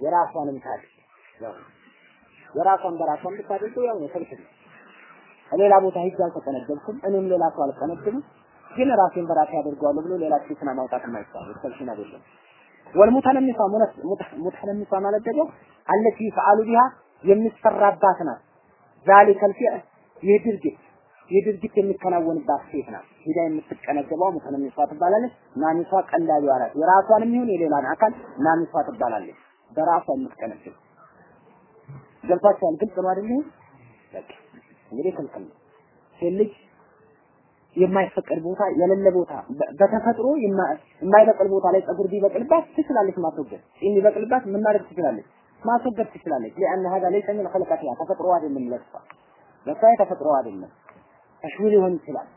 የራሷንም ታድርግ የራሷን በራሷን ብታደርገው ያው ነው ክልክል ነው። ሌላ ቦታ ሂጅ አልተቀነደብኩም፣ እኔም ሌላ ሰው አልቀነድብም፣ ግን ራሴን በራሴ አደርገዋለሁ ብሎ ሌላ ፊትና ማውጣት የማይቻል ክልክል አይደለም። ወልሙተነሚሷ ሙተነሚሷ ማለት ደግሞ አለቲ ፈአሉ ቢሃ የሚሰራባት ናት። ዛሊከል ፊዕል ይህ ድርጊት ይህ ድርጊት የሚከናወንባት ሴት ናት። ሂዳ የምትቀነገበው ሙተነሚሷ ትባላለች። ናሚሷ ቀላቢዋ ናት። የራሷንም ይሁን የሌላን አካል ናሚሷ ትባላለች። በራሷ የምትቀነግብ ገብቷቸዋል። ግልጽ ነው አይደል? በቃ እንግዲህ ክልክል ነው። ሴት ልጅ የማይፈቀድ ቦታ የሌለ ቦታ በተፈጥሮ የማይበቅል ቦታ ላይ ጸጉር ቢበቅልባት ትችላለች ማስወገድ። ጺም ቢበቅልባት ምን ማድረግ ትችላለች? ማስወገድ ትችላለች። ለአን هذا ليس من خلقتها ተፈጥሮ አይደለም ለሷ ለሷ ተፈጥሮ አይደለም። ተሽዊል ሊሆን ይችላል።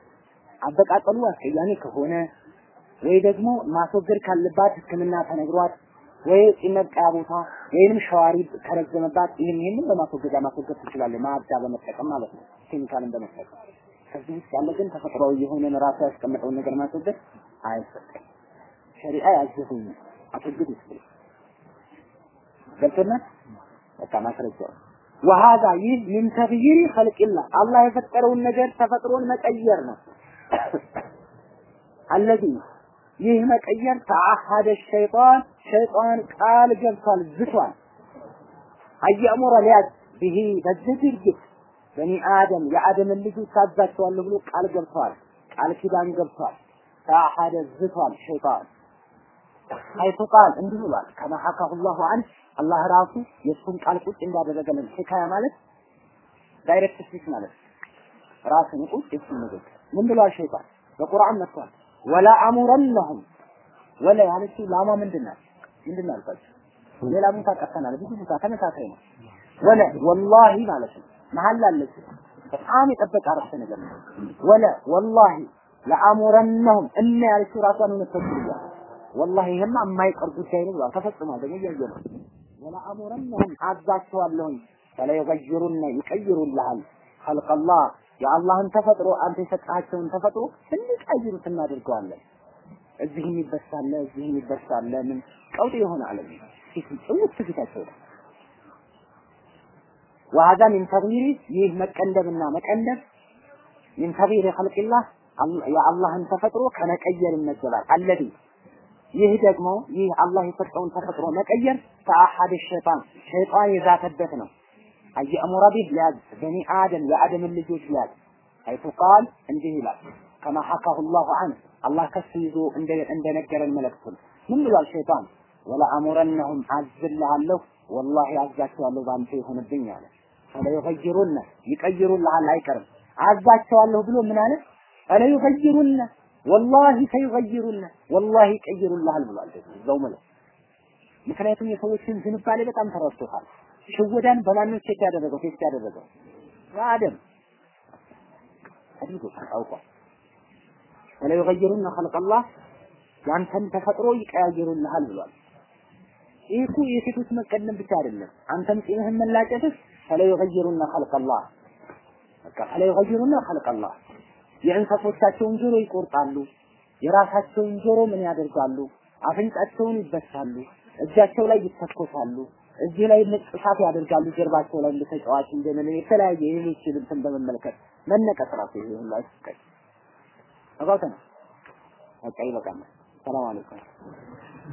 አበቃቀሉ አስቀያሚ ከሆነ ወይ ደግሞ ማስወገድ ካለባት ሕክምና ተነግሯት ወይ መብቀያ ቦታ ወይንም ሸዋሪ ከረዘመባት ይህን ይህንን በማስወገጃ ማስወገድ ትችላለች። ማዕዳ በመጠቀም ማለት ነው። ኬሚካልን በመጠቀም ከዚህ ውስጥ ያለ ግን ተፈጥሯዊ የሆነን ራሱ ያስቀመጠውን ነገር ማስወገድ አይፈቀድም። ሸሪዓ ያዘዘኝ አስወግድ ይስብል ገብቶና በቃ ማስረጃው ወሃዛ ይህ ምን ተግይሪ ኸልቅላህ አላህ የፈጠረውን ነገር ተፈጥሮን መቀየር ነው። አለዚ ይህ መቀየር ተአሐደ ሸይጣን ሸይጣን ቃል ገብቷል ዝቷል አየእሙረ ሊያዝ ብሂ በዚህ ድርጊት በኒ አደም የአደምን ልጆች ታዛቸዋለሁ ብሎ ቃል ገብቷል። ቃል ኪዳን ገብቷል። ተአሐደ ዝቷል ሸይጣን ሐይቱ ቃል እንዲህ ብሏል። ከማ ሐካሁ ላሁ አን አላህ ራሱ የእሱን ቃል ቁጭ እንዳደረገልን ሂካያ ማለት ዳይሬክት ስፒች ማለት ራሱን ቁጭ የሱን ንግግር ምን ብሏል ሸይጣን በቁርአን መጥቷል። ወላ አሙረነሁም ወላ ያለችው ላሟ ምንድን ናት? ምንድን አልኳችሁ? ሌላ ቦታ ቀርተናል። ብዙ ቦታ ተመሳሳይ ነው። ول والله ማለት ነው። መሀል አለች። በጣም የጠበቀ አረፍተ ነገር ነው። ول والله لآمرنهم እነ ያለችው ራሷን እውነት ተብሏል። ወላሂ ይሄማ የማይቀር ጉዳይ ነው ብሏል። ተፈጽሟል። ደግሞ እያየ ነው። ወላ አሙረነሁም አዛቸዋለሁኝ ፈለዩገይሩነ ይቀይሩልሃል ኸልቀላህ የአላህን ተፈጥሮ አንተ የሰጣቸውን ተፈጥሮ እንዲቀይሩት እናደርገዋለን። እዚህ የሚበሳለ እዚህ የሚበሳለ ምን ቀውጥ የሆነ ዓለም ጽውት ፊታቸው ነው። ወሀዛ ሚን ተግይሪ ይህ መቀንደብና መቀንደብ ሚን ተግይሪ ኸልቂላህ የአላህን ተፈጥሮ ከመቀየር ይመደባል። አለዚ ይህ ደግሞ ይህ አላህ የሰጠውን ተፈጥሮ መቀየር ከአሐድ ሸይጣን ሸይጣን የዛተበት ነው። አየእሙረ ቢህ ሊያዝ በኒ አደም የአደምን ልጆች ሊያዝ አይቱ ቃል እንዲህ ይላል ከማ ሐካሁ ላሁ አን አላህ ከሱ ይዞ እንደነገረን መለክቱን ምን ብሏል ሸይጣን ወለአሙረነሁም አዝልሃለሁ ወላሂ አዛቸዋለሁ በአንተ ይሆንብኝ አለ ፈለዩገይሩነ ይቀይሩልሃል አይቀርም አዛቸዋለሁ ብሎ ምን አለ ፈለዩገይሩነ ወላሂ ሰዩገይሩነ ወላሂ ይቀይሩልሃል ብሏል ደግሞ እዛው ማለት ምክንያቱም የሰዎችን ዝንባሌ በጣም ተረድቶታል ሽወዳን በማን ቼክ ያደረገው ቴስት ያደረገው በአደም አድርጎታል አውቋል ወለዩገይሩነ ኸልቀላህ ያንተን ተፈጥሮ ይቀያይሩልሃል ብሏል። ይህ እኮ የሴቶች መቀደም ብቻ አይደለም። አንተም ጺምህን መላጨትህ ፈለዩገይሩነ ኸልቀላህ በቃ ፈለዩገይሩነ ኸልቀላህ። የእንሰሶቻቸውን ጆሮ ይቆርጣሉ የራሳቸውን ጆሮ ምን ያደርጋሉ? አፍንጫቸውን ይበሳሉ እጃቸው ላይ ይተኮሳሉ እዚህ ላይ ንቅሳት ያደርጋሉ ጀርባቸው ላይ እንደ ተጫዋች እንደምን የተለያየ የሚችል እንትን በመመልከት መነቀስ ራሱ ይሄ ሁሉ አባተ ነው። በቃ ሰላም አለይኩም